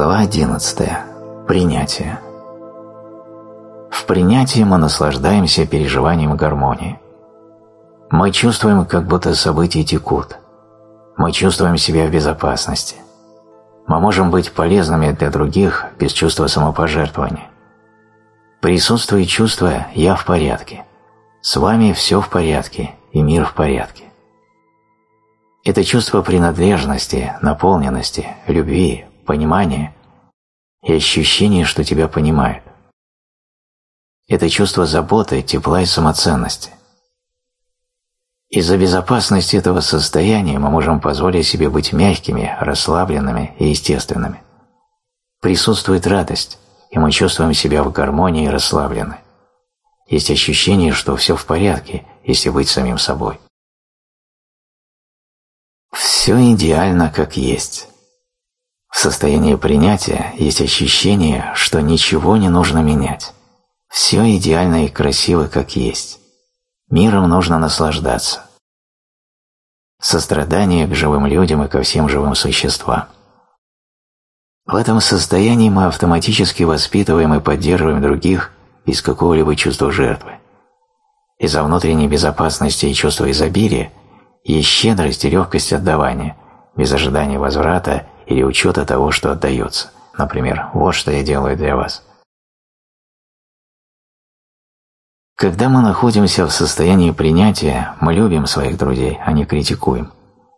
Глава 11. Принятие. В принятии мы наслаждаемся переживанием гармонии. Мы чувствуем, как будто события текут. Мы чувствуем себя в безопасности. Мы можем быть полезными для других без чувства самопожертвования. Присутствует чувство «я в порядке». С вами все в порядке, и мир в порядке. Это чувство принадлежности, наполненности, любви, понимания и ощущение, что тебя понимают. Это чувство заботы, тепла и самоценности. Из-за безопасности этого состояния мы можем позволить себе быть мягкими, расслабленными и естественными. Присутствует радость, и мы чувствуем себя в гармонии и расслаблены. Есть ощущение, что все в порядке, если быть самим собой. Все идеально, как есть. В состоянии принятия есть ощущение, что ничего не нужно менять. Все идеально и красиво, как есть. Миром нужно наслаждаться. Сострадание к живым людям и ко всем живым существам. В этом состоянии мы автоматически воспитываем и поддерживаем других без какого-либо чувства жертвы. Из-за внутренней безопасности и чувства изобилия есть щедрость и легкость отдавания, без ожидания возврата или учета того, что отдается. Например, вот что я делаю для вас. Когда мы находимся в состоянии принятия, мы любим своих друзей, а не критикуем.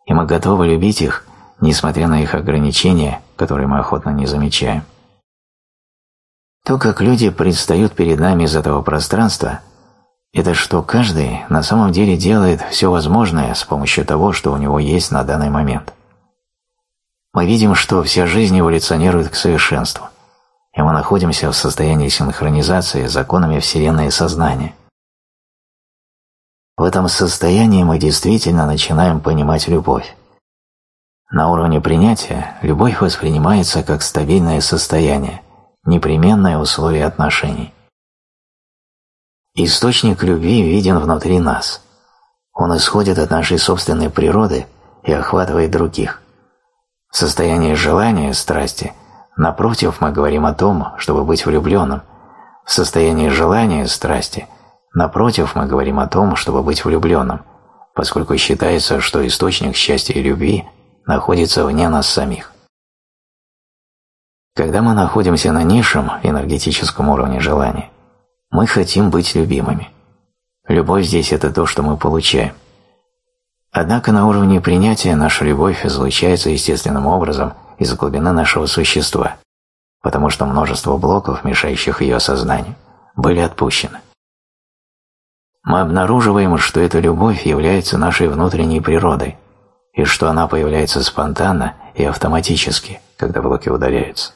И мы готовы любить их, несмотря на их ограничения, которые мы охотно не замечаем. То, как люди предстают перед нами из этого пространства, это что каждый на самом деле делает все возможное с помощью того, что у него есть на данный момент мы видим, что вся жизнь эволюционирует к совершенству, и мы находимся в состоянии синхронизации с законами Вселенной и сознания. В этом состоянии мы действительно начинаем понимать любовь. На уровне принятия любовь воспринимается как стабильное состояние, непременное условие отношений. Источник любви виден внутри нас. Он исходит от нашей собственной природы и охватывает других. В состоянии желания, страсти, напротив, мы говорим о том, чтобы быть влюбленным. В состоянии желания, страсти, напротив, мы говорим о том, чтобы быть влюбленным, поскольку считается, что источник счастья и любви находится вне нас самих. Когда мы находимся на низшем энергетическом уровне желания, мы хотим быть любимыми. Любовь здесь – это то, что мы получаем. Однако на уровне принятия наша любовь излучается естественным образом из глубины нашего существа, потому что множество блоков, мешающих ее осознанию, были отпущены. Мы обнаруживаем, что эта любовь является нашей внутренней природой, и что она появляется спонтанно и автоматически, когда блоки удаляются.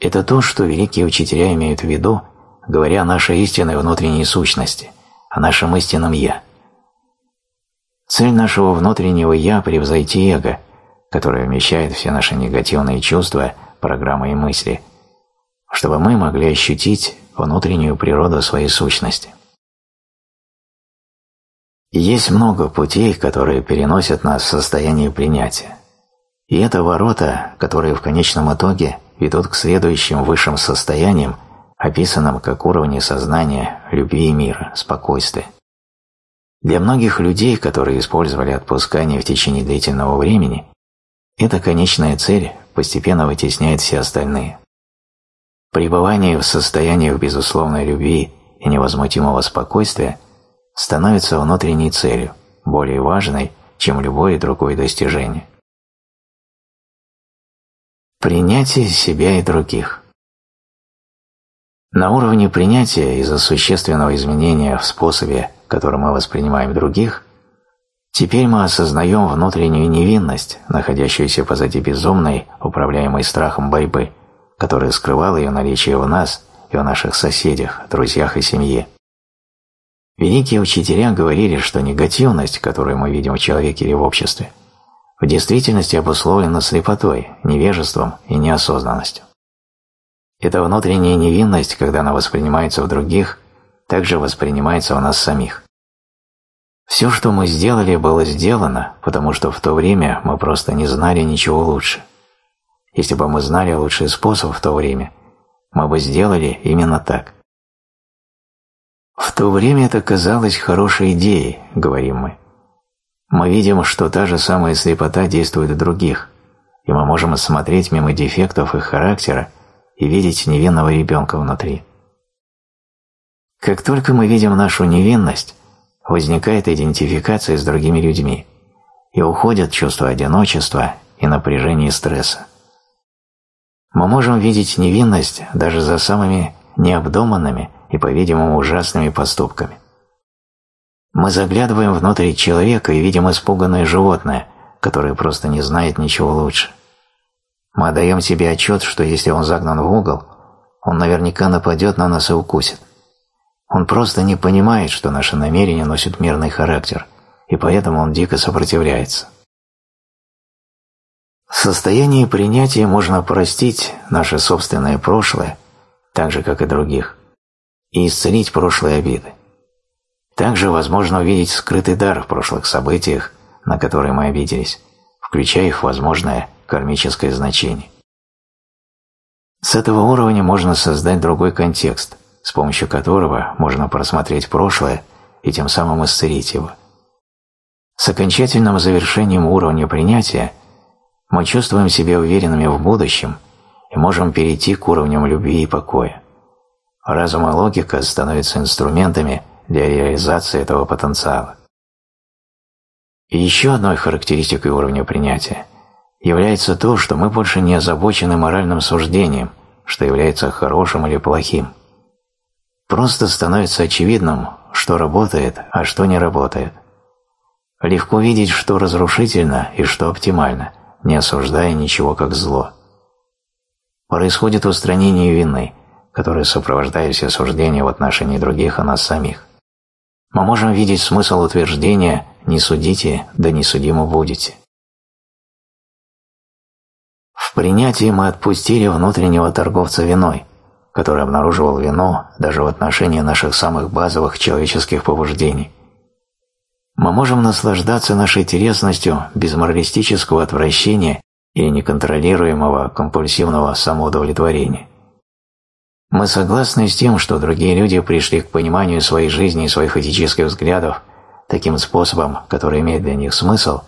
Это то, что великие учителя имеют в виду, говоря о нашей истинной внутренней сущности, о нашем истинном «я». Цель нашего внутреннего «я» – превзойти эго, которое вмещает все наши негативные чувства, программы и мысли, чтобы мы могли ощутить внутреннюю природу своей сущности. Есть много путей, которые переносят нас в состояние принятия. И это ворота, которые в конечном итоге ведут к следующим высшим состояниям, описанным как уровни сознания, любви и мира, спокойствия. Для многих людей, которые использовали отпускание в течение длительного времени, эта конечная цель постепенно вытесняет все остальные. Пребывание в состояниях безусловной любви и невозмутимого спокойствия становится внутренней целью, более важной, чем любое другое достижение. Принятие себя и других На уровне принятия из-за существенного изменения в способе которым мы воспринимаем других, теперь мы осознаем внутреннюю невинность, находящуюся позади безумной, управляемой страхом борьбы, которая скрывала ее наличие в нас и в наших соседях, друзьях и семье. Великие учителя говорили, что негативность, которую мы видим в человеке или в обществе, в действительности обусловлена слепотой, невежеством и неосознанностью. Эта внутренняя невинность, когда она воспринимается в других, также воспринимается у нас самих. Все, что мы сделали, было сделано, потому что в то время мы просто не знали ничего лучше. Если бы мы знали лучший способ в то время, мы бы сделали именно так. В то время это казалось хорошей идеей, говорим мы. Мы видим, что та же самая слепота действует в других, и мы можем смотреть мимо дефектов их характера и видеть невинного ребенка внутри. Как только мы видим нашу невинность, возникает идентификация с другими людьми, и уходят чувство одиночества и напряжение стресса. Мы можем видеть невинность даже за самыми необдуманными и, по-видимому, ужасными поступками. Мы заглядываем внутрь человека и видим испуганное животное, которое просто не знает ничего лучше. Мы отдаем себе отчет, что если он загнан в угол, он наверняка нападет на нас и укусит. Он просто не понимает, что наши намерения носят мирный характер, и поэтому он дико сопротивляется. В состоянии принятия можно простить наше собственное прошлое, так же, как и других, и исцелить прошлые обиды. Также возможно увидеть скрытый дар в прошлых событиях, на которые мы обиделись, включая их возможное кармическое значение. С этого уровня можно создать другой контекст, с помощью которого можно просмотреть прошлое и тем самым исцелить его. С окончательным завершением уровня принятия мы чувствуем себя уверенными в будущем и можем перейти к уровням любви и покоя. Разум и логика становятся инструментами для реализации этого потенциала. И еще одной характеристикой уровня принятия является то, что мы больше не озабочены моральным суждением, что является хорошим или плохим. Просто становится очевидным, что работает, а что не работает. Легко видеть, что разрушительно и что оптимально, не осуждая ничего как зло. Происходит устранение вины, которое сопровождает все суждения в отношении других и нас самих. Мы можем видеть смысл утверждения «не судите, да не судимы будете». В принятии мы отпустили внутреннего торговца виной, который обнаруживал вину даже в отношении наших самых базовых человеческих побуждений. Мы можем наслаждаться нашей телесностью без моралистического отвращения или неконтролируемого компульсивного самоудовлетворения. Мы согласны с тем, что другие люди пришли к пониманию своей жизни и своих этических взглядов таким способом, который имеет для них смысл,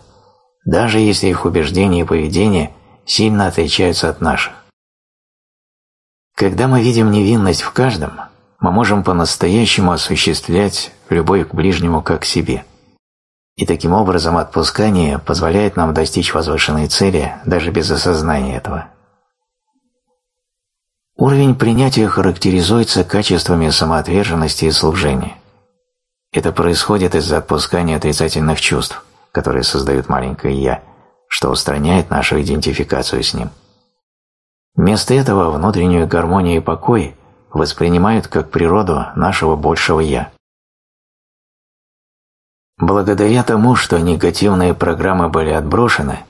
даже если их убеждения и поведение – сильно отличаются от наших. Когда мы видим невинность в каждом, мы можем по-настоящему осуществлять любовь к ближнему как к себе. И таким образом отпускание позволяет нам достичь возвышенной цели даже без осознания этого. Уровень принятия характеризуется качествами самоотверженности и служения. Это происходит из-за отпускания отрицательных чувств, которые создают маленькое «я», что устраняет нашу идентификацию с ним. Вместо этого внутреннюю гармонию и покой воспринимают как природу нашего большего «я». Благодаря тому, что негативные программы были отброшены,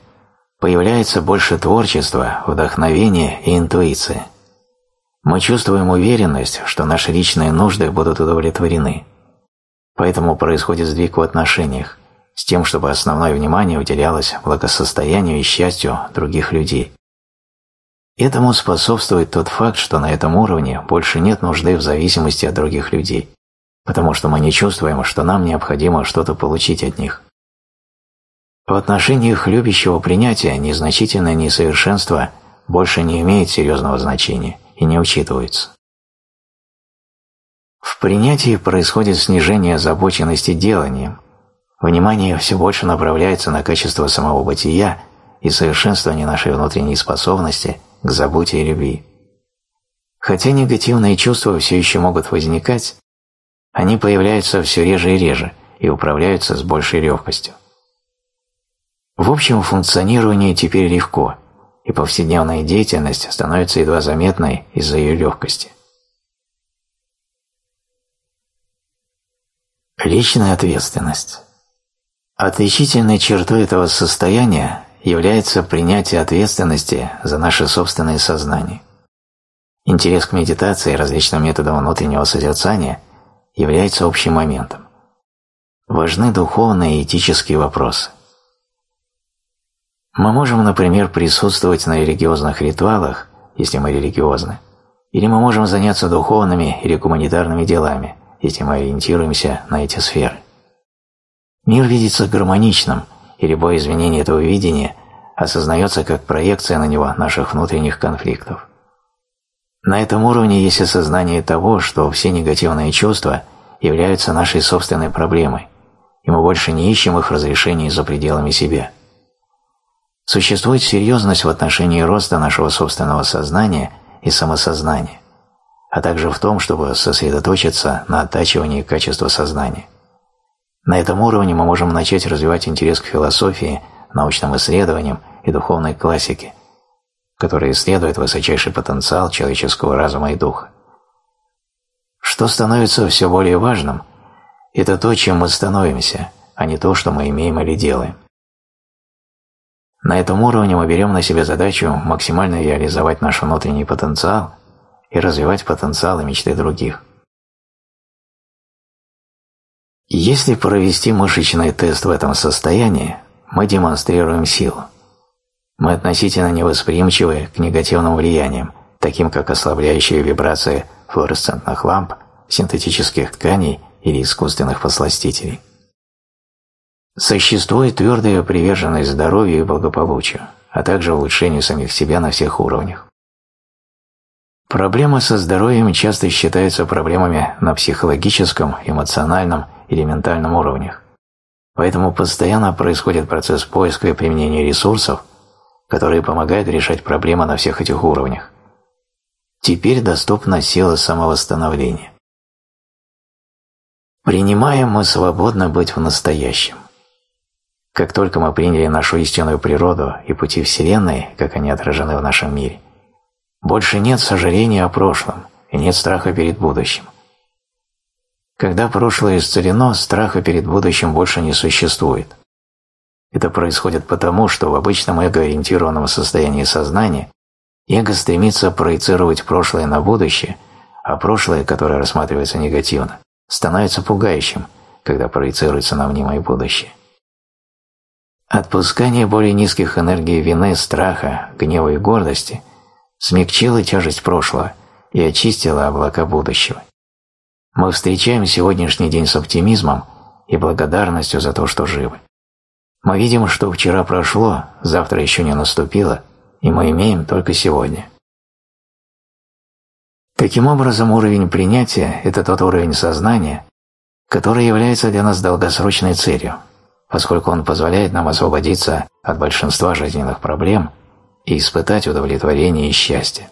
появляется больше творчества, вдохновения и интуиции. Мы чувствуем уверенность, что наши личные нужды будут удовлетворены. Поэтому происходит сдвиг в отношениях, с тем, чтобы основное внимание уделялось благосостоянию и счастью других людей. Этому способствует тот факт, что на этом уровне больше нет нужды в зависимости от других людей, потому что мы не чувствуем, что нам необходимо что-то получить от них. В отношении их любящего принятия незначительное несовершенство больше не имеет серьезного значения и не учитывается. В принятии происходит снижение озабоченности деланием, Внимание все больше направляется на качество самого бытия и совершенствование нашей внутренней способности к заботе и любви. Хотя негативные чувства все еще могут возникать, они появляются все реже и реже и управляются с большей легкостью. В общем, функционирование теперь легко, и повседневная деятельность становится едва заметной из-за ее легкости. Личная ответственность Отличительной чертой этого состояния является принятие ответственности за наше собственное сознание. Интерес к медитации и различным методам внутреннего созерцания является общим моментом. Важны духовные и этические вопросы. Мы можем, например, присутствовать на религиозных ритуалах, если мы религиозны, или мы можем заняться духовными или гуманитарными делами, если мы ориентируемся на эти сферы. Мир видится гармоничным, и любое изменение этого видения осознается как проекция на него наших внутренних конфликтов. На этом уровне есть осознание того, что все негативные чувства являются нашей собственной проблемой, и мы больше не ищем их разрешений за пределами себя. Существует серьезность в отношении роста нашего собственного сознания и самосознания, а также в том, чтобы сосредоточиться на оттачивании качества сознания. На этом уровне мы можем начать развивать интерес к философии, научным исследованиям и духовной классике, которые исследуют высочайший потенциал человеческого разума и духа. Что становится все более важным – это то, чем мы становимся, а не то, что мы имеем или делаем. На этом уровне мы берем на себя задачу максимально реализовать наш внутренний потенциал и развивать потенциал и мечты других. Если провести мышечный тест в этом состоянии, мы демонстрируем силу. Мы относительно невосприимчивы к негативным влияниям, таким как ослабляющие вибрации флуоресцентных ламп, синтетических тканей или искусственных посластителей. Существует твердая приверженность здоровью и благополучию, а также улучшению самих себя на всех уровнях. Проблемы со здоровьем часто считаются проблемами на психологическом, эмоциональном или ментальном уровнях. Поэтому постоянно происходит процесс поиска и применения ресурсов, которые помогают решать проблемы на всех этих уровнях. Теперь доступна сила самовосстановления. Принимаем мы свободно быть в настоящем. Как только мы приняли нашу истинную природу и пути Вселенной, как они отражены в нашем мире, больше нет сожаления о прошлом и нет страха перед будущим. Когда прошлое исцелено, страха перед будущим больше не существует. Это происходит потому, что в обычном эго-ориентированном состоянии сознания эго стремится проецировать прошлое на будущее, а прошлое, которое рассматривается негативно, становится пугающим, когда проецируется на мнимое будущее. Отпускание более низких энергий вины, страха, гнева и гордости смягчило тяжесть прошлого и очистило облака будущего. Мы встречаем сегодняшний день с оптимизмом и благодарностью за то, что живы. Мы видим, что вчера прошло, завтра еще не наступило, и мы имеем только сегодня. Таким образом, уровень принятия – это тот уровень сознания, который является для нас долгосрочной целью – поскольку он позволяет нам освободиться от большинства жизненных проблем и испытать удовлетворение и счастье.